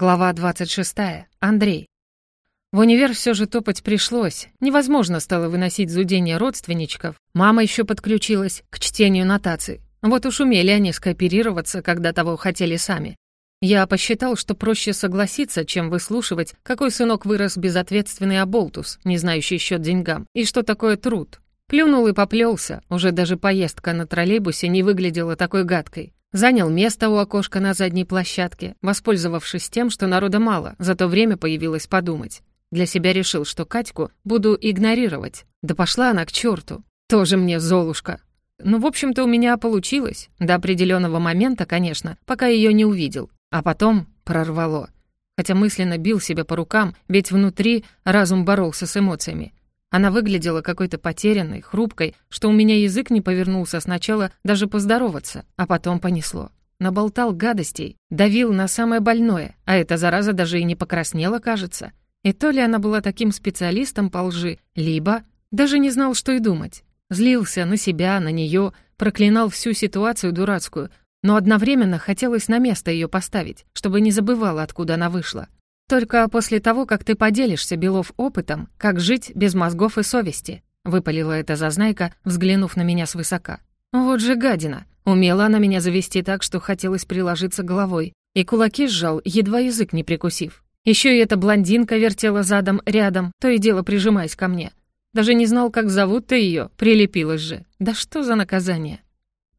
Глава 26. Андрей. В универ все же топать пришлось. Невозможно стало выносить зудение родственничков. Мама еще подключилась к чтению нотаций. Вот уж умели они скооперироваться, когда того хотели сами. Я посчитал, что проще согласиться, чем выслушивать, какой сынок вырос безответственный оболтус, не знающий счет деньгам, и что такое труд. Плюнул и поплелся. Уже даже поездка на троллейбусе не выглядела такой гадкой. Занял место у окошка на задней площадке, воспользовавшись тем, что народа мало, зато время появилось подумать. Для себя решил, что Катьку буду игнорировать. Да пошла она к черту. Тоже мне Золушка. Ну, в общем-то, у меня получилось. До определенного момента, конечно, пока ее не увидел. А потом прорвало. Хотя мысленно бил себя по рукам, ведь внутри разум боролся с эмоциями. Она выглядела какой-то потерянной, хрупкой, что у меня язык не повернулся сначала даже поздороваться, а потом понесло. Наболтал гадостей, давил на самое больное, а эта зараза даже и не покраснела, кажется. И то ли она была таким специалистом по лжи, либо даже не знал, что и думать. Злился на себя, на нее, проклинал всю ситуацию дурацкую, но одновременно хотелось на место ее поставить, чтобы не забывала, откуда она вышла. «Только после того, как ты поделишься, Белов, опытом, как жить без мозгов и совести», — выпалила эта зазнайка, взглянув на меня свысока. «Вот же гадина! Умела она меня завести так, что хотелось приложиться головой, и кулаки сжал, едва язык не прикусив. Еще и эта блондинка вертела задом рядом, то и дело прижимаясь ко мне. Даже не знал, как зовут-то ее, прилепилась же. Да что за наказание?»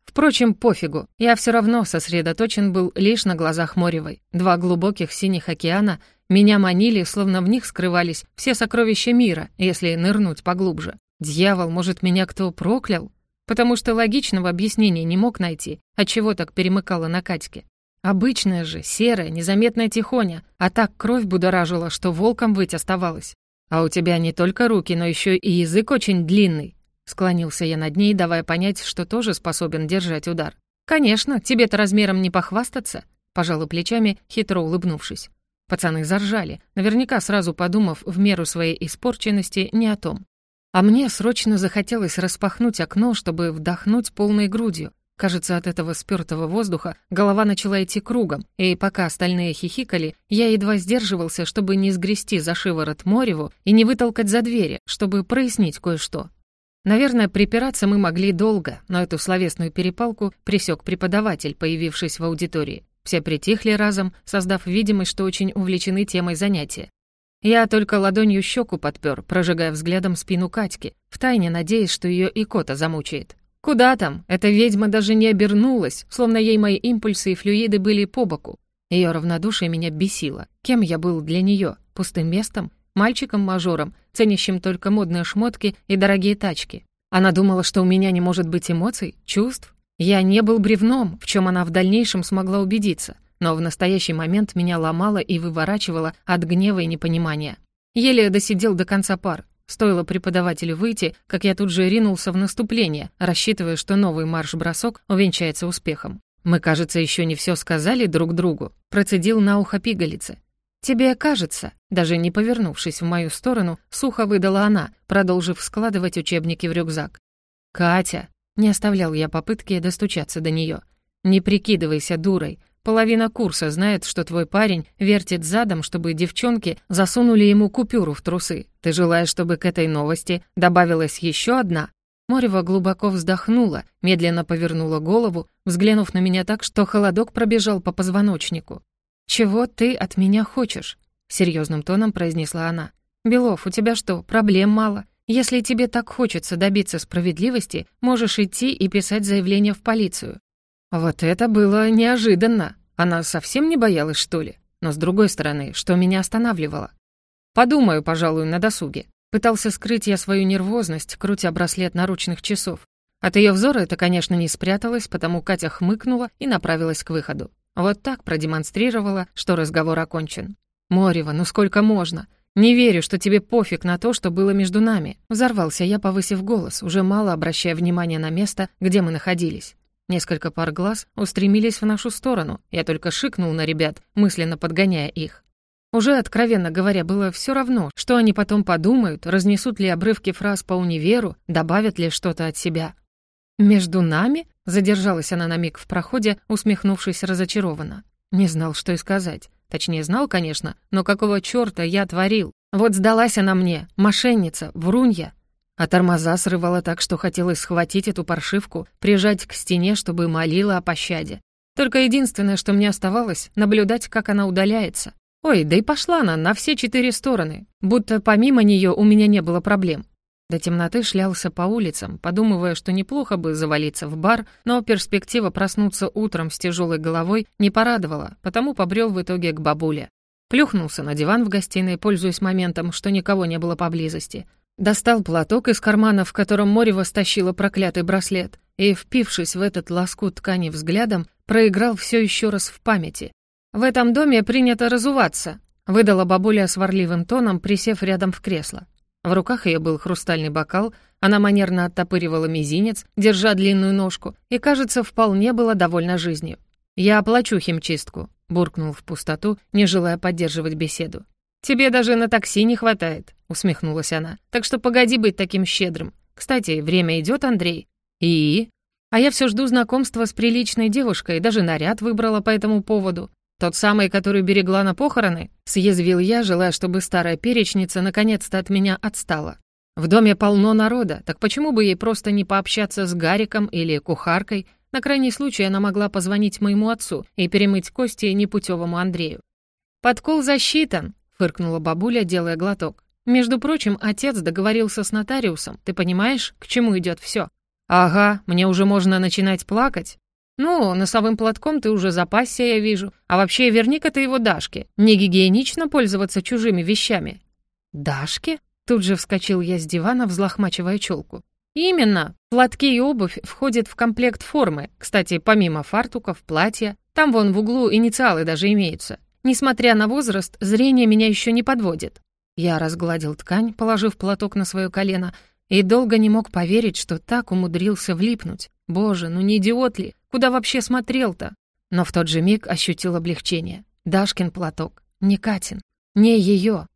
Впрочем, пофигу, я все равно сосредоточен был лишь на глазах Моревой. Два глубоких синих океана меня манили, словно в них скрывались все сокровища мира, если нырнуть поглубже. Дьявол, может, меня кто проклял? Потому что логичного объяснения не мог найти, отчего так перемыкало на Катьке. Обычная же, серая, незаметная тихоня, а так кровь будоражила, что волком выть оставалось. А у тебя не только руки, но еще и язык очень длинный. Склонился я над ней, давая понять, что тоже способен держать удар. «Конечно, тебе-то размером не похвастаться», — пожала плечами, хитро улыбнувшись. Пацаны заржали, наверняка сразу подумав в меру своей испорченности не о том. А мне срочно захотелось распахнуть окно, чтобы вдохнуть полной грудью. Кажется, от этого спёртого воздуха голова начала идти кругом, и пока остальные хихикали, я едва сдерживался, чтобы не сгрести за шиворот Мореву и не вытолкать за двери, чтобы прояснить кое-что. Наверное, припираться мы могли долго, но эту словесную перепалку пресек преподаватель, появившись в аудитории. Все притихли разом, создав видимость, что очень увлечены темой занятия. Я только ладонью щеку подпер, прожигая взглядом спину Катьки, втайне надеясь, что ее и кота замучает. Куда там? Эта ведьма даже не обернулась, словно ей мои импульсы и флюиды были по боку. Ее равнодушие меня бесило. Кем я был для нее? Пустым местом? Мальчиком-мажором, ценящим только модные шмотки и дорогие тачки. Она думала, что у меня не может быть эмоций, чувств. Я не был бревном, в чем она в дальнейшем смогла убедиться, но в настоящий момент меня ломало и выворачивало от гнева и непонимания. Еле досидел до конца пар. Стоило преподавателю выйти, как я тут же ринулся в наступление, рассчитывая, что новый марш-бросок увенчается успехом. Мы, кажется, еще не все сказали друг другу. Процедил на ухо пигалицы. «Тебе кажется», даже не повернувшись в мою сторону, сухо выдала она, продолжив складывать учебники в рюкзак. «Катя!» Не оставлял я попытки достучаться до нее. «Не прикидывайся дурой. Половина курса знает, что твой парень вертит задом, чтобы девчонки засунули ему купюру в трусы. Ты желаешь, чтобы к этой новости добавилась еще одна?» Морева глубоко вздохнула, медленно повернула голову, взглянув на меня так, что холодок пробежал по позвоночнику. «Чего ты от меня хочешь?» — серьезным тоном произнесла она. «Белов, у тебя что, проблем мало? Если тебе так хочется добиться справедливости, можешь идти и писать заявление в полицию». Вот это было неожиданно. Она совсем не боялась, что ли? Но с другой стороны, что меня останавливало? Подумаю, пожалуй, на досуге. Пытался скрыть я свою нервозность, крутя браслет наручных часов. От ее взора это, конечно, не спряталось, потому Катя хмыкнула и направилась к выходу. Вот так продемонстрировала, что разговор окончен. «Морева, ну сколько можно? Не верю, что тебе пофиг на то, что было между нами». Взорвался я, повысив голос, уже мало обращая внимания на место, где мы находились. Несколько пар глаз устремились в нашу сторону. Я только шикнул на ребят, мысленно подгоняя их. Уже, откровенно говоря, было все равно, что они потом подумают, разнесут ли обрывки фраз по универу, добавят ли что-то от себя. «Между нами?» — задержалась она на миг в проходе, усмехнувшись разочарованно. Не знал, что и сказать. Точнее, знал, конечно, но какого чёрта я творил? Вот сдалась она мне, мошенница, врунья. А тормоза срывала так, что хотелось схватить эту паршивку, прижать к стене, чтобы молила о пощаде. Только единственное, что мне оставалось, наблюдать, как она удаляется. Ой, да и пошла она на все четыре стороны, будто помимо неё у меня не было проблем. До темноты шлялся по улицам, подумывая, что неплохо бы завалиться в бар, но перспектива проснуться утром с тяжелой головой не порадовала, потому побрел в итоге к бабуле. Плюхнулся на диван в гостиной, пользуясь моментом, что никого не было поблизости. Достал платок из кармана, в котором Морева стащила проклятый браслет, и, впившись в этот лоскут ткани взглядом, проиграл все еще раз в памяти. «В этом доме принято разуваться», — выдала бабуля сварливым тоном, присев рядом в кресло. В руках ее был хрустальный бокал, она манерно оттопыривала мизинец, держа длинную ножку, и, кажется, вполне была довольна жизнью. «Я оплачу химчистку», — буркнул в пустоту, не желая поддерживать беседу. «Тебе даже на такси не хватает», — усмехнулась она. «Так что погоди быть таким щедрым. Кстати, время идет, Андрей». «И?» «А я все жду знакомства с приличной девушкой, даже наряд выбрала по этому поводу. «Тот самый, который берегла на похороны?» — съязвил я, желая, чтобы старая перечница наконец-то от меня отстала. «В доме полно народа, так почему бы ей просто не пообщаться с Гариком или кухаркой? На крайний случай она могла позвонить моему отцу и перемыть кости непутевому Андрею». «Подкол засчитан», — фыркнула бабуля, делая глоток. «Между прочим, отец договорился с нотариусом. Ты понимаешь, к чему идет все? «Ага, мне уже можно начинать плакать?» «Ну, носовым платком ты уже запасся, я вижу. А вообще, верни-ка ты его Дашке. Не гигиенично пользоваться чужими вещами». «Дашке?» Тут же вскочил я с дивана, взлохмачивая челку. «Именно. Платки и обувь входят в комплект формы. Кстати, помимо фартуков, платья, там вон в углу инициалы даже имеются. Несмотря на возраст, зрение меня еще не подводит». Я разгладил ткань, положив платок на свое колено, и долго не мог поверить, что так умудрился влипнуть. Боже, ну не идиот ли? Куда вообще смотрел-то? Но в тот же миг ощутил облегчение. Дашкин платок. Не Катин. Не ее.